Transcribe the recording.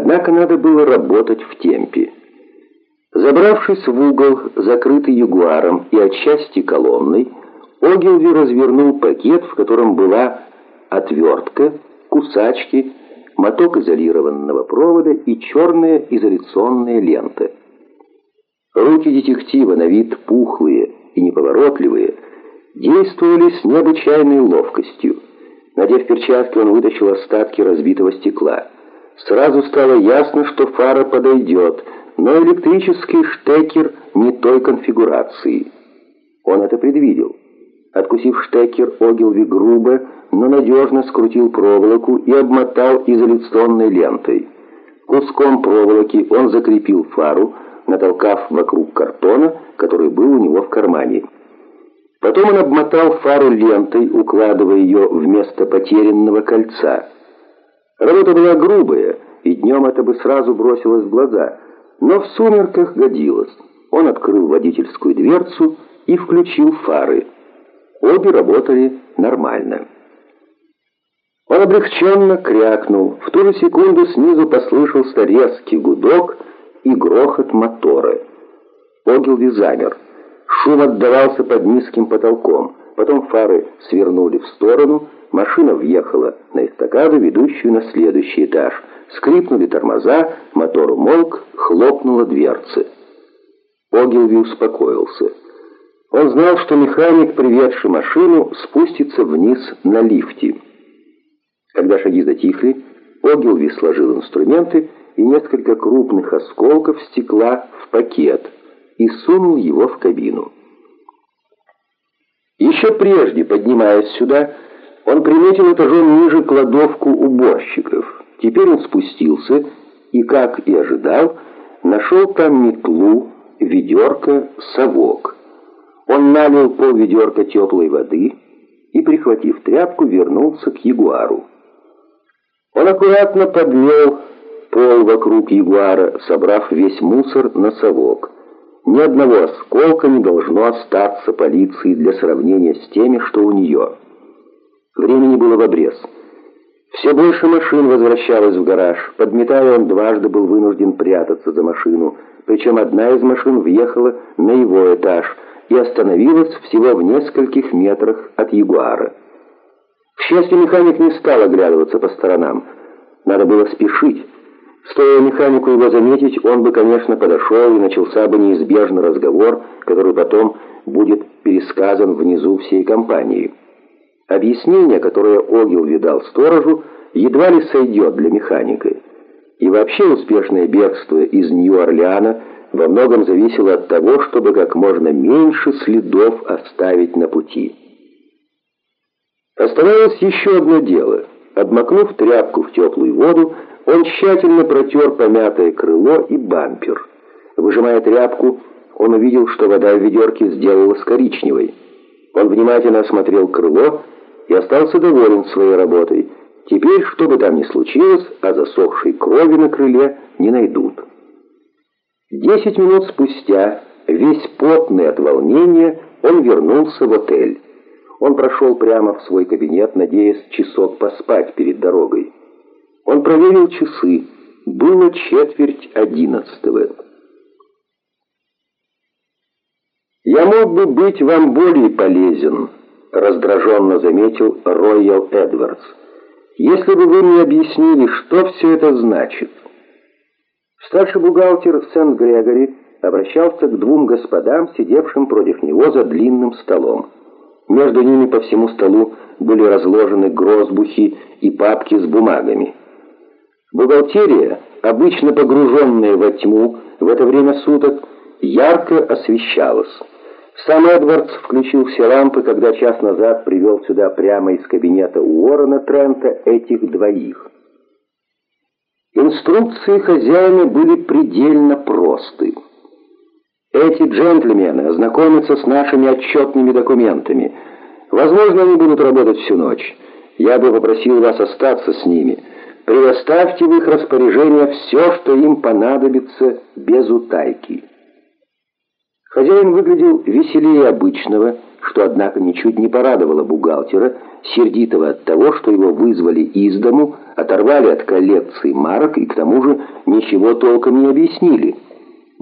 Однако надо было работать в темпе. Забравшись в угол, закрытый ягуаром и отчасти колонной, Огилви развернул пакет, в котором была отвертка, кусачки, моток изолированного провода и черная изоляционная лента. Руки детектива, на вид пухлые и неповоротливые, действовали с необычайной ловкостью. Надев перчатки, он вытащил остатки разбитого стекла. Сразу стало ясно, что фара подойдет, но электрический штекер не той конфигурации. Он это предвидел. Откусив штекер, Огилви грубо, но надежно скрутил проволоку и обмотал изоляционной лентой. Куском проволоки он закрепил фару, натолкав вокруг картона, который был у него в кармане. Потом он обмотал фару лентой, укладывая ее вместо потерянного кольца. Работа была грубая, и днем это бы сразу бросилось в глаза, но в сумерках годилось. Он открыл водительскую дверцу и включил фары. Обе работали нормально. Он облегченно крякнул. В ту же секунду снизу послышался резкий гудок и грохот мотора. Огилви замер. Шум отдавался под низким потолком. Потом фары свернули в сторону, машина въехала на эстакаду, ведущую на следующий этаж. Скрипнули тормоза, мотор умолк, хлопнула дверцы. Огилви успокоился. Он знал, что механик, приведший машину, спустится вниз на лифте. Когда шаги затихли, Огилви сложил инструменты и несколько крупных осколков стекла в пакет и сунул его в кабину. Еще прежде, поднимаясь сюда, он приметил этажом ниже кладовку уборщиков. Теперь он спустился и, как и ожидал, нашел там метлу, ведерко, совок. Он налил пол ведерка теплой воды и, прихватив тряпку, вернулся к ягуару. Он аккуратно подмел пол вокруг ягуара, собрав весь мусор на совок. Ни одного осколка не должно остаться полиции для сравнения с теми, что у нее. Времени было в обрез. Все больше машин возвращалось в гараж. Подметая, он дважды был вынужден прятаться за машину. Причем одна из машин въехала на его этаж и остановилась всего в нескольких метрах от Ягуара. К счастью, механик не стал оглядываться по сторонам. Надо было спешить. Стоя механику его заметить, он бы, конечно, подошел и начался бы неизбежный разговор, который потом будет пересказан внизу всей компании. Объяснение, которое Огил видал сторожу, едва ли сойдет для механика. И вообще успешное бегство из Нью-Орлеана во многом зависело от того, чтобы как можно меньше следов оставить на пути. Оставалось еще одно дело. Обмакнув тряпку в теплую воду, он тщательно протер помятое крыло и бампер. Выжимая тряпку, он увидел, что вода в ведерке сделалась коричневой. Он внимательно осмотрел крыло и остался доволен своей работой. Теперь, что бы там ни случилось, а засохшей крови на крыле не найдут. Десять минут спустя, весь потный от волнения, он вернулся в отель. Он прошел прямо в свой кабинет, надеясь часок поспать перед дорогой. Он проверил часы. Было четверть одиннадцатого. «Я мог бы быть вам более полезен», раздраженно заметил Роял Эдвардс. «Если бы вы мне объяснили, что все это значит». Старший бухгалтер Сент-Грегори обращался к двум господам, сидевшим против него за длинным столом. Между ними по всему столу были разложены грозбухи и папки с бумагами. Бухгалтерия, обычно погруженная во тьму в это время суток, ярко освещалась. Сам Эдвардс включил все лампы, когда час назад привел сюда прямо из кабинета Уоррена Трента этих двоих. Инструкции хозяина были предельно просты. Эти джентльмены ознакомятся с нашими отчетными документами. Возможно, они будут работать всю ночь. Я бы попросил вас остаться с ними. Предоставьте в их распоряжение все, что им понадобится без утайки. Хозяин выглядел веселее обычного, что, однако, ничуть не порадовало бухгалтера, сердитого от того, что его вызвали из дому, оторвали от коллекции марок и, к тому же, ничего толком не объяснили –